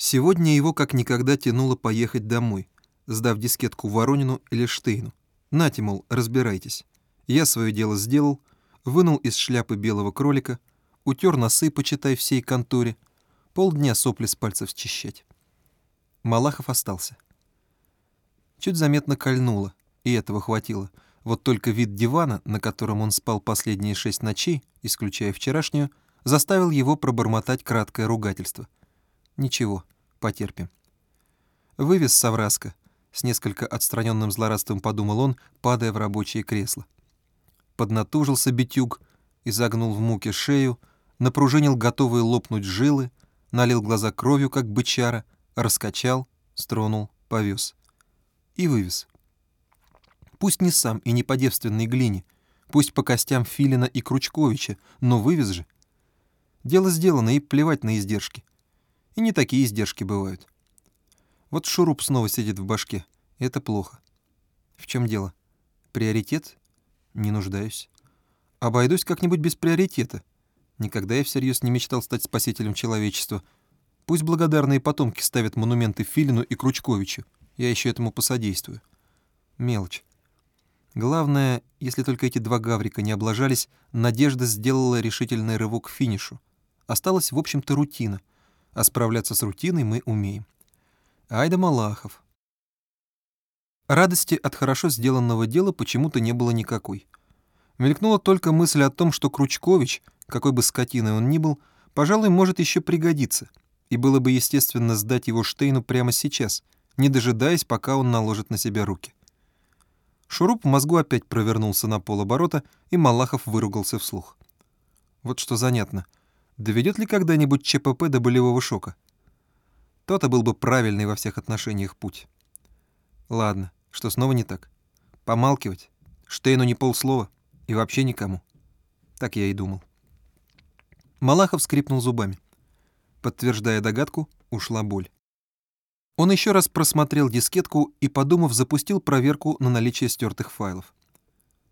Сегодня его как никогда тянуло поехать домой, сдав дискетку Воронину или Штейну. Нате, мол, разбирайтесь. Я свое дело сделал, вынул из шляпы белого кролика, утер носы, почитай, всей конторе, полдня сопли с пальцев счищать. Малахов остался. Чуть заметно кольнуло, и этого хватило. Вот только вид дивана, на котором он спал последние шесть ночей, исключая вчерашнюю, заставил его пробормотать краткое ругательство. Ничего, потерпим. Вывез Савраска. С несколько отстраненным злорадством подумал он, падая в рабочее кресло. Поднатужился битюг, изогнул в муке шею, напружинил готовые лопнуть жилы, налил глаза кровью, как бычара, раскачал, стронул, повез. И вывез. Пусть не сам и не по девственной глине, пусть по костям Филина и Кручковича, но вывез же. Дело сделано, и плевать на издержки. И не такие издержки бывают. Вот шуруп снова сидит в башке. Это плохо. В чем дело? Приоритет? Не нуждаюсь. Обойдусь как-нибудь без приоритета. Никогда я всерьез не мечтал стать спасителем человечества. Пусть благодарные потомки ставят монументы Филину и Кручковичу. Я еще этому посодействую. Мелочь. Главное, если только эти два гаврика не облажались, Надежда сделала решительный рывок к финишу. Осталась, в общем-то, рутина. А справляться с рутиной мы умеем. Айда Малахов. Радости от хорошо сделанного дела почему-то не было никакой. Мелькнула только мысль о том, что Кручкович, какой бы скотиной он ни был, пожалуй, может еще пригодиться, и было бы естественно сдать его Штейну прямо сейчас, не дожидаясь, пока он наложит на себя руки. Шуруп в мозгу опять провернулся на полоборота, и Малахов выругался вслух. Вот что занятно. Доведет ли когда-нибудь ЧПП до болевого шока? То-то был бы правильный во всех отношениях путь. Ладно, что снова не так? Помалкивать? Штейну не полслова? И вообще никому? Так я и думал. Малахов скрипнул зубами. Подтверждая догадку, ушла боль. Он еще раз просмотрел дискетку и, подумав, запустил проверку на наличие стертых файлов.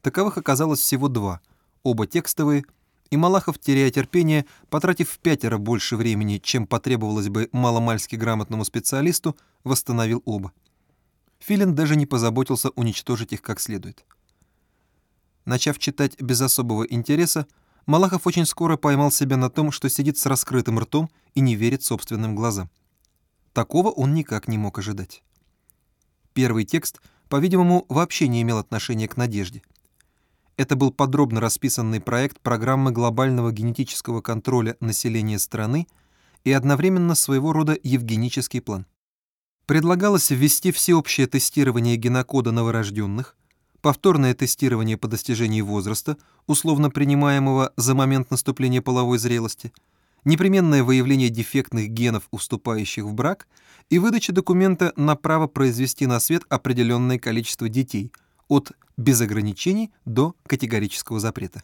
Таковых оказалось всего два, оба текстовые и Малахов, теряя терпение, потратив в пятеро больше времени, чем потребовалось бы маломальски грамотному специалисту, восстановил оба. Филин даже не позаботился уничтожить их как следует. Начав читать без особого интереса, Малахов очень скоро поймал себя на том, что сидит с раскрытым ртом и не верит собственным глазам. Такого он никак не мог ожидать. Первый текст, по-видимому, вообще не имел отношения к надежде — это был подробно расписанный проект программы глобального генетического контроля населения страны и одновременно своего рода евгенический план. Предлагалось ввести всеобщее тестирование генокода новорожденных, повторное тестирование по достижении возраста, условно принимаемого за момент наступления половой зрелости, непременное выявление дефектных генов, уступающих в брак, и выдача документа на право произвести на свет определенное количество детей – от без ограничений до категорического запрета.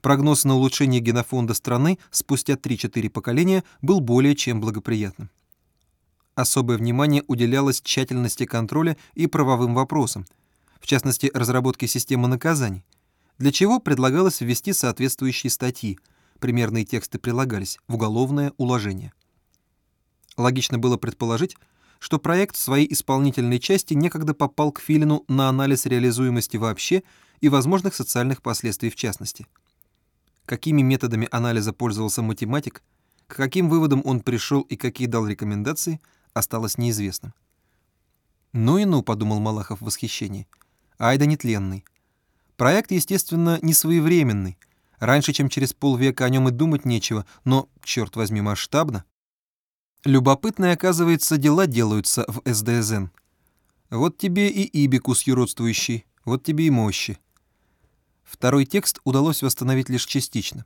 Прогноз на улучшение генофонда страны спустя 3-4 поколения был более чем благоприятным. Особое внимание уделялось тщательности контроля и правовым вопросам, в частности, разработке системы наказаний, для чего предлагалось ввести соответствующие статьи, примерные тексты прилагались, в уголовное уложение. Логично было предположить, что проект в своей исполнительной части некогда попал к Филину на анализ реализуемости вообще и возможных социальных последствий в частности. Какими методами анализа пользовался математик, к каким выводам он пришел и какие дал рекомендации, осталось неизвестным. «Ну и ну», — подумал Малахов в восхищении, — «айда нетленный». Проект, естественно, не своевременный. Раньше, чем через полвека о нем и думать нечего, но, черт возьми, масштабно. Любопытные, оказывается, дела делаются в СДСН. Вот тебе и Ибикус юродствующий, вот тебе и мощи. Второй текст удалось восстановить лишь частично.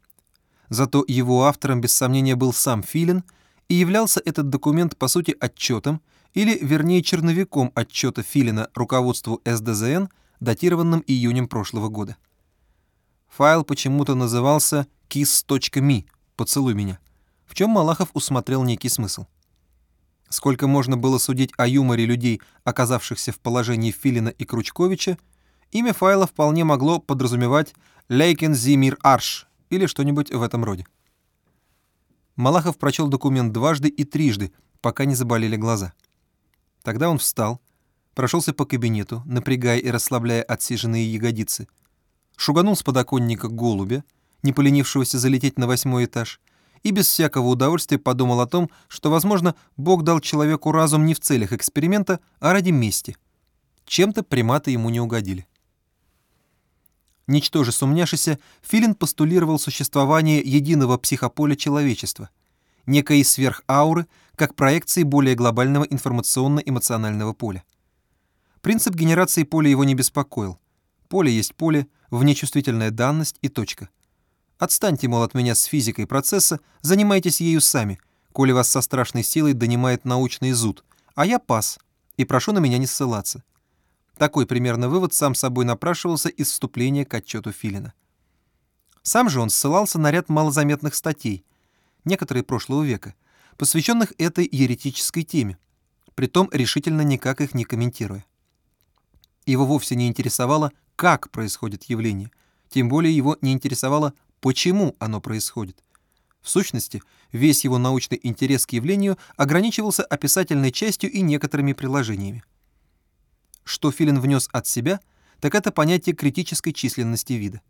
Зато его автором, без сомнения, был сам Филин, и являлся этот документ, по сути, отчетом, или, вернее, черновиком отчета Филина руководству СДЗН, датированным июнем прошлого года. Файл почему-то назывался kiss.me «Поцелуй меня», в чем Малахов усмотрел некий смысл. Сколько можно было судить о юморе людей, оказавшихся в положении Филина и Кручковича, имя файла вполне могло подразумевать «Лейкен Зимир Арш» или что-нибудь в этом роде. Малахов прочел документ дважды и трижды, пока не заболели глаза. Тогда он встал, прошелся по кабинету, напрягая и расслабляя отсиженные ягодицы, шуганул с подоконника голубя, не поленившегося залететь на восьмой этаж, и без всякого удовольствия подумал о том, что, возможно, Бог дал человеку разум не в целях эксперимента, а ради мести. Чем-то приматы ему не угодили. Ничтоже сумняшися, Филин постулировал существование единого психополя человечества, некой сверхауры, как проекции более глобального информационно-эмоционального поля. Принцип генерации поля его не беспокоил. Поле есть поле, внечувствительная данность и точка. Отстаньте, мол, от меня с физикой процесса, занимайтесь ею сами, коли вас со страшной силой донимает научный зуд, а я пас, и прошу на меня не ссылаться. Такой примерно вывод сам собой напрашивался из вступления к отчету Филина. Сам же он ссылался на ряд малозаметных статей, некоторые прошлого века, посвященных этой еретической теме, притом решительно никак их не комментируя. Его вовсе не интересовало, как происходит явление, тем более его не интересовало, почему оно происходит. В сущности, весь его научный интерес к явлению ограничивался описательной частью и некоторыми приложениями. Что Филин внес от себя, так это понятие критической численности вида.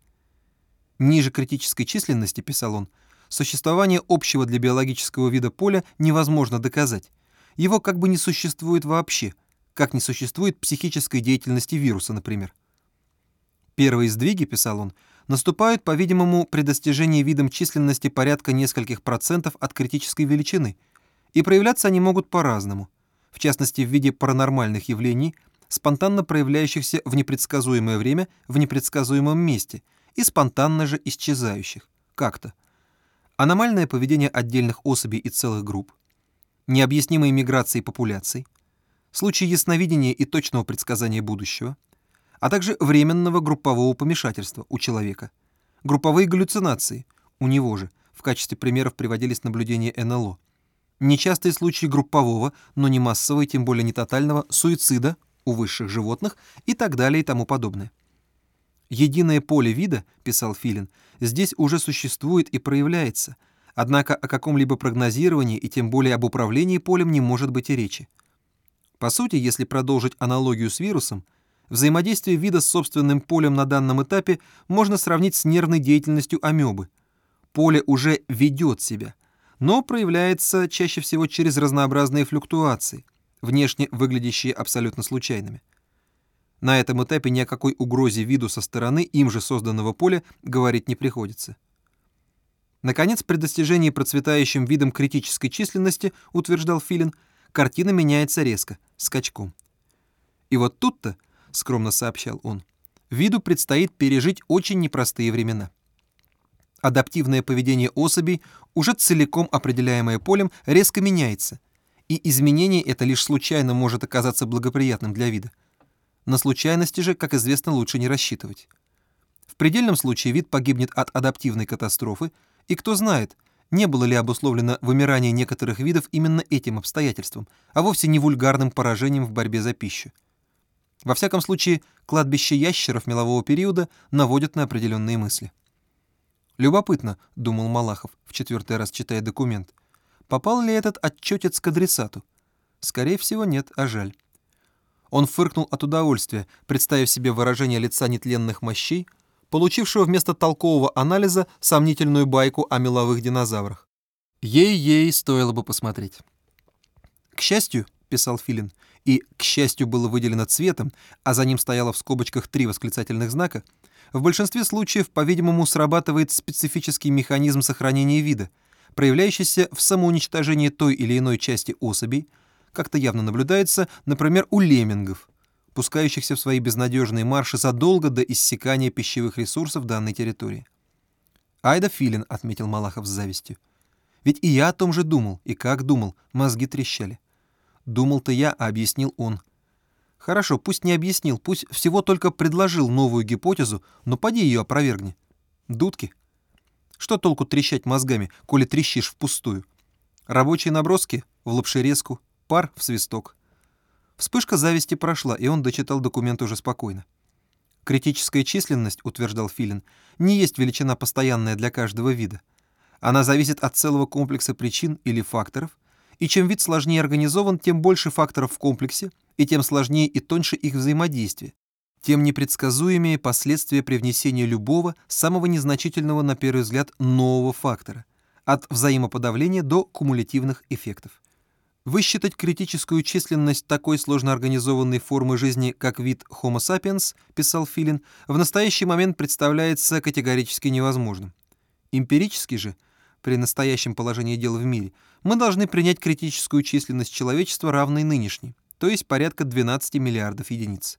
Ниже критической численности, писал он, существование общего для биологического вида поля невозможно доказать. Его как бы не существует вообще, как не существует психической деятельности вируса, например. Первые сдвиги, писал он, наступают, по-видимому, при достижении видом численности порядка нескольких процентов от критической величины, и проявляться они могут по-разному, в частности в виде паранормальных явлений – спонтанно проявляющихся в непредсказуемое время в непредсказуемом месте и спонтанно же исчезающих. Как-то. Аномальное поведение отдельных особей и целых групп, необъяснимые миграции популяций, случаи ясновидения и точного предсказания будущего, а также временного группового помешательства у человека, групповые галлюцинации у него же, в качестве примеров приводились наблюдения НЛО, нечастые случаи группового, но не массового и тем более не тотального суицида у высших животных и так далее и тому подобное. Единое поле вида, писал Филин, здесь уже существует и проявляется, однако о каком-либо прогнозировании и тем более об управлении полем не может быть и речи. По сути, если продолжить аналогию с вирусом, взаимодействие вида с собственным полем на данном этапе можно сравнить с нервной деятельностью амебы. Поле уже ведет себя, но проявляется чаще всего через разнообразные флюктуации, внешне выглядящие абсолютно случайными. На этом этапе ни о какой угрозе виду со стороны им же созданного поля говорить не приходится. Наконец, при достижении процветающим видом критической численности, утверждал Филин, картина меняется резко, скачком. И вот тут-то, скромно сообщал он, виду предстоит пережить очень непростые времена. Адаптивное поведение особей, уже целиком определяемое полем, резко меняется – и изменение это лишь случайно может оказаться благоприятным для вида. На случайности же, как известно, лучше не рассчитывать. В предельном случае вид погибнет от адаптивной катастрофы, и кто знает, не было ли обусловлено вымирание некоторых видов именно этим обстоятельством, а вовсе не вульгарным поражением в борьбе за пищу. Во всяком случае, кладбище ящеров мелового периода наводят на определенные мысли. «Любопытно», — думал Малахов, в четвертый раз читая документ, Попал ли этот отчетец к адресату? Скорее всего, нет, а жаль. Он фыркнул от удовольствия, представив себе выражение лица нетленных мощей, получившего вместо толкового анализа сомнительную байку о меловых динозаврах. Ей-ей стоило бы посмотреть. К счастью, писал Филин, и «к счастью» было выделено цветом, а за ним стояло в скобочках три восклицательных знака, в большинстве случаев, по-видимому, срабатывает специфический механизм сохранения вида — проявляющийся в самоуничтожении той или иной части особей, как-то явно наблюдается, например, у леммингов, пускающихся в свои безнадежные марши задолго до иссякания пищевых ресурсов данной территории. «Айда Филин», — отметил Малахов с завистью. «Ведь и я о том же думал, и как думал, мозги трещали. Думал-то я, а объяснил он. Хорошо, пусть не объяснил, пусть всего только предложил новую гипотезу, но поди ее опровергни. Дудки». Что толку трещать мозгами, коли трещишь впустую? Рабочие наброски в лапшерезку, пар в свисток. Вспышка зависти прошла, и он дочитал документ уже спокойно. Критическая численность, утверждал Филин, не есть величина постоянная для каждого вида. Она зависит от целого комплекса причин или факторов И чем вид сложнее организован, тем больше факторов в комплексе, и тем сложнее и тоньше их взаимодействие, тем непредсказуемее последствия при внесении любого, самого незначительного на первый взгляд, нового фактора, от взаимоподавления до кумулятивных эффектов. Высчитать критическую численность такой сложно организованной формы жизни, как вид Homo sapiens, писал Филин, в настоящий момент представляется категорически невозможным. Эмпирически же, при настоящем положении дел в мире, мы должны принять критическую численность человечества равной нынешней, то есть порядка 12 миллиардов единиц.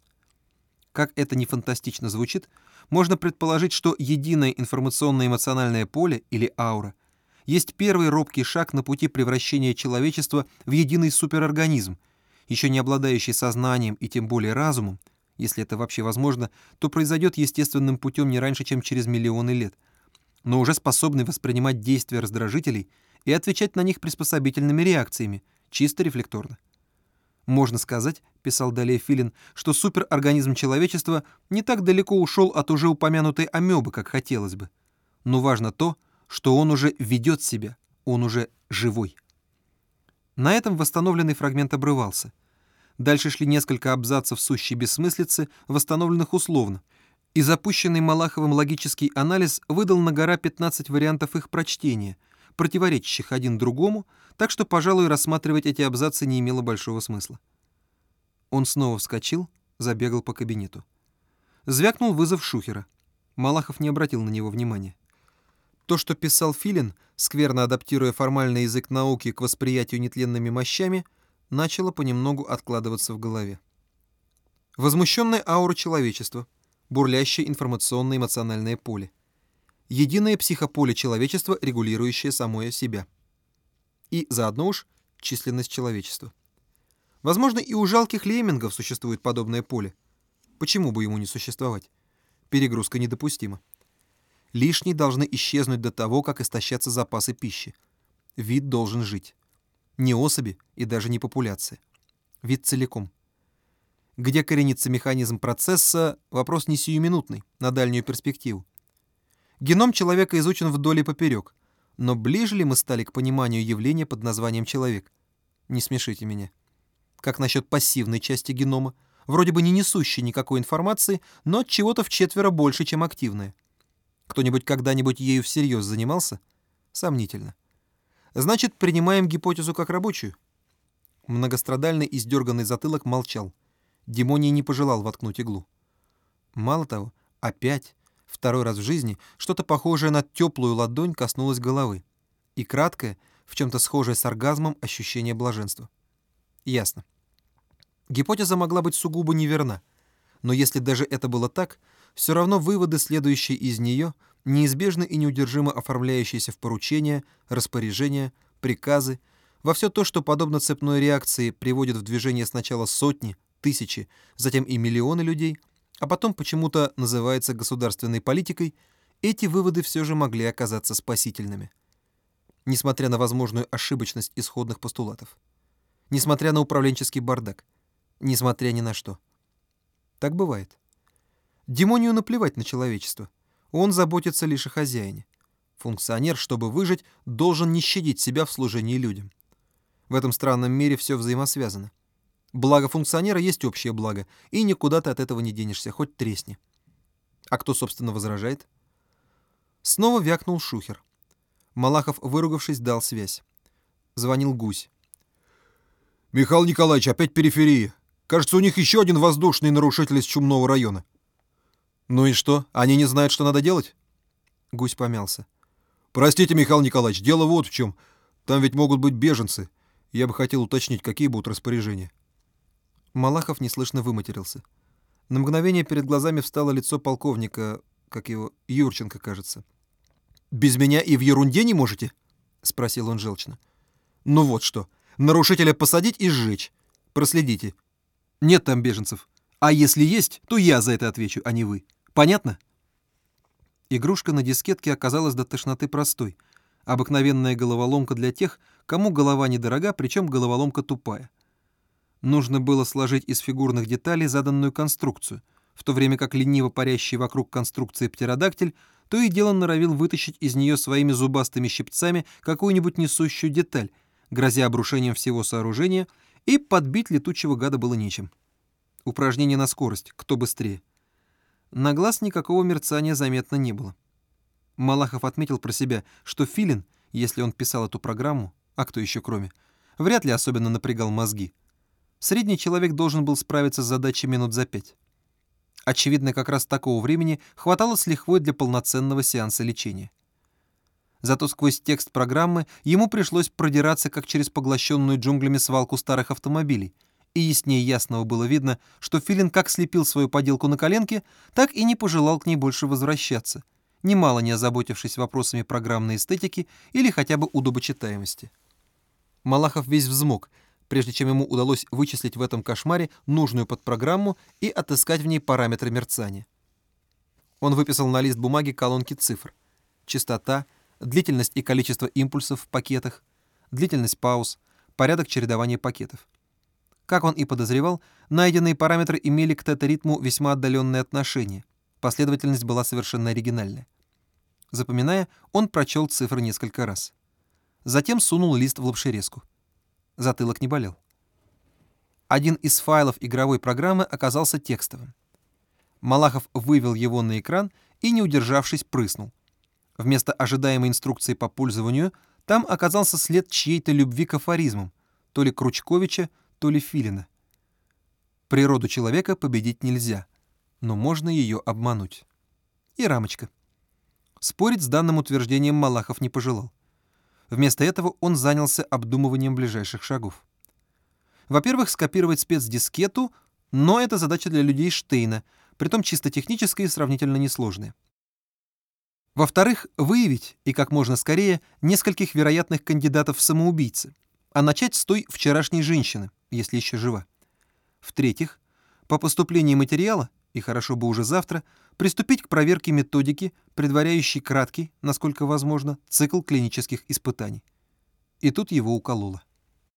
Как это не фантастично звучит, можно предположить, что единое информационно-эмоциональное поле или аура – есть первый робкий шаг на пути превращения человечества в единый суперорганизм, еще не обладающий сознанием и тем более разумом, если это вообще возможно, то произойдет естественным путем не раньше, чем через миллионы лет, но уже способный воспринимать действия раздражителей и отвечать на них приспособительными реакциями, чисто рефлекторно. Можно сказать, писал далее Филин, что суперорганизм человечества не так далеко ушел от уже упомянутой амебы, как хотелось бы. Но важно то, что он уже ведет себя, он уже живой. На этом восстановленный фрагмент обрывался. Дальше шли несколько абзацев сущей бессмыслицы, восстановленных условно, и запущенный Малаховым логический анализ выдал на гора 15 вариантов их прочтения, противоречащих один другому, так что, пожалуй, рассматривать эти абзацы не имело большого смысла. Он снова вскочил, забегал по кабинету. Звякнул вызов Шухера. Малахов не обратил на него внимания. То, что писал Филин, скверно адаптируя формальный язык науки к восприятию нетленными мощами, начало понемногу откладываться в голове. Возмущенная аура человечества, бурлящее информационно-эмоциональное поле. Единое психополе человечества, регулирующее самое себя. И заодно уж численность человечества. Возможно, и у жалких леммингов существует подобное поле. Почему бы ему не существовать? Перегрузка недопустима лишние должны исчезнуть до того, как истощатся запасы пищи. Вид должен жить. Не особи и даже не популяция. Вид целиком. Где коренится механизм процесса – вопрос не сиюминутный, на дальнюю перспективу. Геном человека изучен вдоль и поперек, но ближе ли мы стали к пониманию явления под названием человек? Не смешите меня. Как насчет пассивной части генома, вроде бы не несущей никакой информации, но чего-то в четверо больше, чем активная? Кто-нибудь когда-нибудь ею всерьез занимался? Сомнительно. Значит, принимаем гипотезу как рабочую? Многострадальный издерганный затылок молчал. Демоний не пожелал воткнуть иглу. Мало того, опять, второй раз в жизни, что-то похожее на теплую ладонь коснулось головы. И краткое, в чем-то схожее с оргазмом, ощущение блаженства. Ясно. Гипотеза могла быть сугубо неверна. Но если даже это было так, все равно выводы, следующие из нее, неизбежно и неудержимо оформляющиеся в поручения, распоряжения, приказы, во все то, что, подобно цепной реакции, приводит в движение сначала сотни, тысячи, затем и миллионы людей, а потом почему-то называется государственной политикой, эти выводы все же могли оказаться спасительными. Несмотря на возможную ошибочность исходных постулатов. Несмотря на управленческий бардак. Несмотря ни на что. Так бывает. Демонию наплевать на человечество. Он заботится лишь о хозяине. Функционер, чтобы выжить, должен не щадить себя в служении людям. В этом странном мире все взаимосвязано. Благо функционера есть общее благо, и никуда ты от этого не денешься, хоть тресни. А кто, собственно, возражает? Снова вякнул Шухер. Малахов, выругавшись, дал связь. Звонил Гусь. «Михаил Николаевич, опять периферия. Кажется, у них еще один воздушный нарушитель из Чумного района. «Ну и что? Они не знают, что надо делать?» Гусь помялся. «Простите, Михаил Николаевич, дело вот в чем. Там ведь могут быть беженцы. Я бы хотел уточнить, какие будут распоряжения». Малахов неслышно выматерился. На мгновение перед глазами встало лицо полковника, как его, Юрченко, кажется. «Без меня и в ерунде не можете?» — спросил он желчно. «Ну вот что. Нарушителя посадить и сжечь. Проследите. Нет там беженцев. А если есть, то я за это отвечу, а не вы. Понятно? Игрушка на дискетке оказалась до тошноты простой. Обыкновенная головоломка для тех, кому голова недорога, причем головоломка тупая. Нужно было сложить из фигурных деталей заданную конструкцию, в то время как лениво парящий вокруг конструкции птеродактиль то и дело норовил вытащить из нее своими зубастыми щипцами какую-нибудь несущую деталь, грозя обрушением всего сооружения, и подбить летучего гада было нечем. Упражнение на скорость, кто быстрее. На глаз никакого мерцания заметно не было. Малахов отметил про себя, что Филин, если он писал эту программу, а кто еще кроме, вряд ли особенно напрягал мозги. Средний человек должен был справиться с задачей минут за пять. Очевидно, как раз такого времени хватало с лихвой для полноценного сеанса лечения. Зато сквозь текст программы ему пришлось продираться как через поглощенную джунглями свалку старых автомобилей, и яснее ясного было видно, что Филин как слепил свою поделку на коленке, так и не пожелал к ней больше возвращаться, немало не озаботившись вопросами программной эстетики или хотя бы удобочитаемости. Малахов весь взмок, прежде чем ему удалось вычислить в этом кошмаре нужную подпрограмму и отыскать в ней параметры мерцания. Он выписал на лист бумаги колонки цифр. Частота — длительность и количество импульсов в пакетах, длительность пауз, порядок чередования пакетов. Как он и подозревал, найденные параметры имели к тета-ритму весьма отдаленное отношение. Последовательность была совершенно оригинальная. Запоминая, он прочел цифры несколько раз. Затем сунул лист в лапшерезку. Затылок не болел. Один из файлов игровой программы оказался текстовым. Малахов вывел его на экран и, не удержавшись, прыснул. Вместо ожидаемой инструкции по пользованию там оказался след чьей-то любви к афоризмам, то ли Кручковича, то ли Филина. Природу человека победить нельзя, но можно ее обмануть. И рамочка. Спорить с данным утверждением Малахов не пожелал. Вместо этого он занялся обдумыванием ближайших шагов. Во-первых, скопировать спецдискету, но это задача для людей Штейна, притом чисто техническая и сравнительно несложная. Во-вторых, выявить, и как можно скорее, нескольких вероятных кандидатов в самоубийцы, а начать с той вчерашней женщины, если еще жива. В-третьих, по поступлении материала, и хорошо бы уже завтра, приступить к проверке методики, предваряющей краткий, насколько возможно, цикл клинических испытаний. И тут его укололо.